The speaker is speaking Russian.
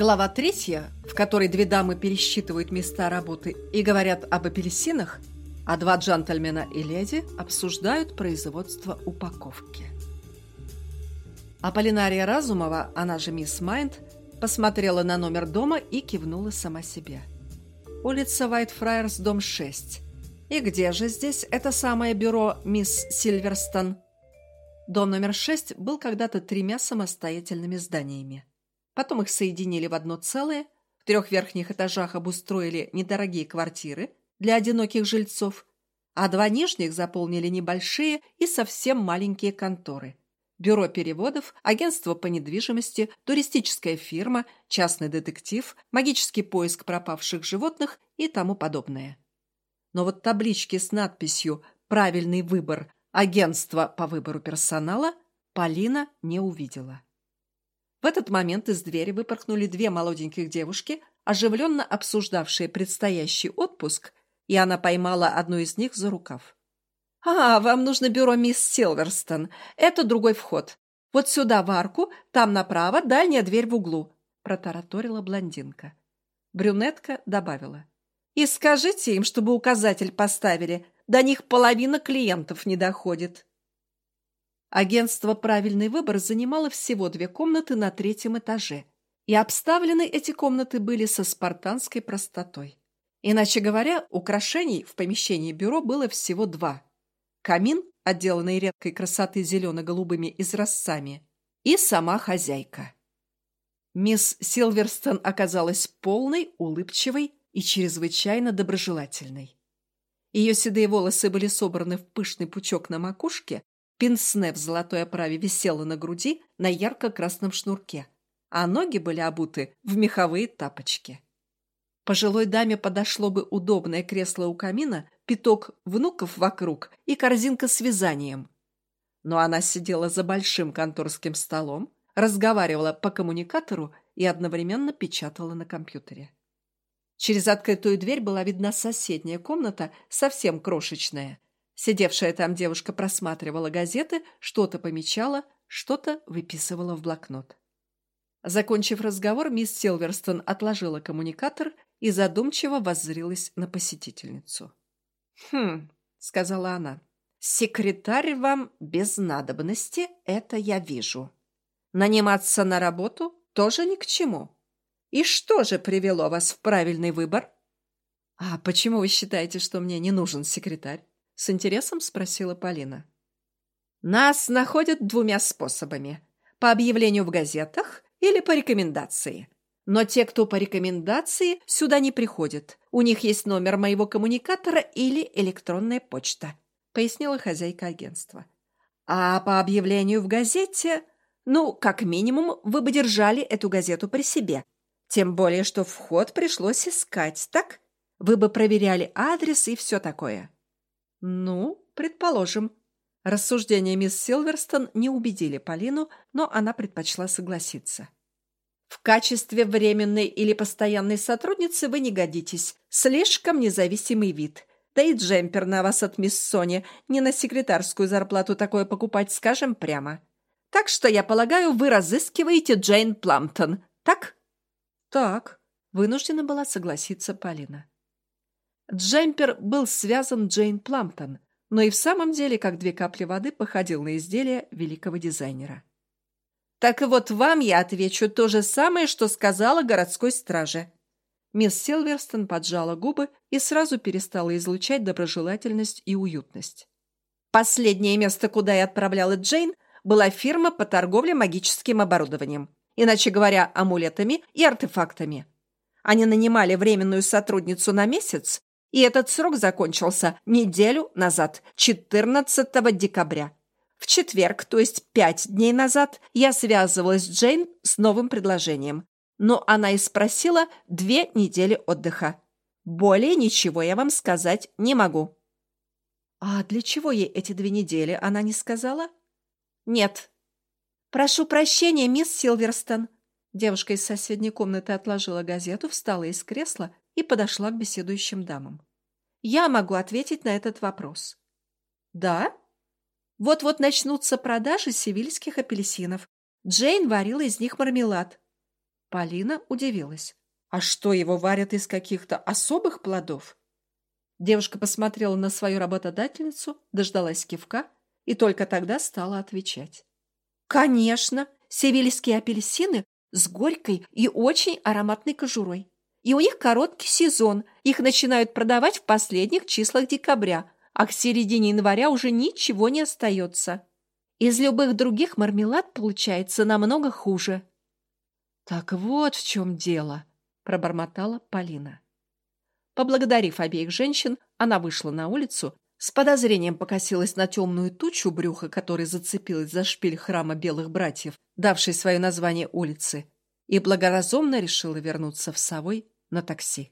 Глава третья, в которой две дамы пересчитывают места работы и говорят об апельсинах, а два джентльмена и леди обсуждают производство упаковки. Аполлинария Разумова, она же мисс Майнд, посмотрела на номер дома и кивнула сама себе. Улица Вайтфрайерс, дом 6. И где же здесь это самое бюро мисс Сильверстон? Дом номер 6 был когда-то тремя самостоятельными зданиями. Потом их соединили в одно целое, в трех верхних этажах обустроили недорогие квартиры для одиноких жильцов, а два нижних заполнили небольшие и совсем маленькие конторы. Бюро переводов, агентство по недвижимости, туристическая фирма, частный детектив, магический поиск пропавших животных и тому подобное. Но вот таблички с надписью «Правильный выбор. Агентство по выбору персонала» Полина не увидела. В этот момент из двери выпорхнули две молоденьких девушки, оживленно обсуждавшие предстоящий отпуск, и она поймала одну из них за рукав. «А, вам нужно бюро мисс Силверстон. Это другой вход. Вот сюда, в арку, там направо, дальняя дверь в углу», — протараторила блондинка. Брюнетка добавила. «И скажите им, чтобы указатель поставили. До них половина клиентов не доходит». Агентство «Правильный выбор» занимало всего две комнаты на третьем этаже, и обставлены эти комнаты были со спартанской простотой. Иначе говоря, украшений в помещении бюро было всего два. Камин, отделанный редкой красоты зелено-голубыми изразцами, и сама хозяйка. Мисс Силверстон оказалась полной, улыбчивой и чрезвычайно доброжелательной. Ее седые волосы были собраны в пышный пучок на макушке, Пинсне в золотой оправе висела на груди на ярко-красном шнурке, а ноги были обуты в меховые тапочки. Пожилой даме подошло бы удобное кресло у камина, пяток внуков вокруг и корзинка с вязанием. Но она сидела за большим конторским столом, разговаривала по коммуникатору и одновременно печатала на компьютере. Через открытую дверь была видна соседняя комната, совсем крошечная – Сидевшая там девушка просматривала газеты, что-то помечала, что-то выписывала в блокнот. Закончив разговор, мисс Силверстон отложила коммуникатор и задумчиво воззрилась на посетительницу. «Хм», — сказала она, — «секретарь вам без надобности, это я вижу. Наниматься на работу тоже ни к чему. И что же привело вас в правильный выбор?» «А почему вы считаете, что мне не нужен секретарь?» С интересом спросила Полина. Нас находят двумя способами. По объявлению в газетах или по рекомендации. Но те, кто по рекомендации, сюда не приходят. У них есть номер моего коммуникатора или электронная почта, пояснила хозяйка агентства. А по объявлению в газете, ну, как минимум, вы бы держали эту газету при себе. Тем более, что вход пришлось искать, так? Вы бы проверяли адрес и все такое. «Ну, предположим». Рассуждения мисс Силверстон не убедили Полину, но она предпочла согласиться. «В качестве временной или постоянной сотрудницы вы не годитесь. Слишком независимый вид. Да и джемпер на вас от мисс Сони. Не на секретарскую зарплату такое покупать, скажем прямо. Так что, я полагаю, вы разыскиваете Джейн Пламптон, так?» «Так», — вынуждена была согласиться Полина. Джемпер был связан Джейн Пламптон, но и в самом деле, как две капли воды, походил на изделие великого дизайнера. «Так вот вам я отвечу то же самое, что сказала городской страже». Мисс Силверстон поджала губы и сразу перестала излучать доброжелательность и уютность. Последнее место, куда я отправляла Джейн, была фирма по торговле магическим оборудованием, иначе говоря, амулетами и артефактами. Они нанимали временную сотрудницу на месяц и этот срок закончился неделю назад, 14 декабря. В четверг, то есть пять дней назад, я связывалась с Джейн с новым предложением. Но она и спросила две недели отдыха. Более ничего я вам сказать не могу. А для чего ей эти две недели, она не сказала? Нет. Прошу прощения, мисс Силверстон. Девушка из соседней комнаты отложила газету, встала из кресла и подошла к беседующим дамам. «Я могу ответить на этот вопрос». «Да?» «Вот-вот начнутся продажи севильских апельсинов. Джейн варила из них мармелад». Полина удивилась. «А что, его варят из каких-то особых плодов?» Девушка посмотрела на свою работодательницу, дождалась кивка и только тогда стала отвечать. «Конечно, севильские апельсины с горькой и очень ароматной кожурой. И у них короткий сезон, их начинают продавать в последних числах декабря, а к середине января уже ничего не остается. Из любых других мармелад получается намного хуже». «Так вот в чем дело», — пробормотала Полина. Поблагодарив обеих женщин, она вышла на улицу, с подозрением покосилась на темную тучу брюха, которой зацепилась за шпиль храма белых братьев, давший свое название улице, и благоразумно решила вернуться в Совой на такси.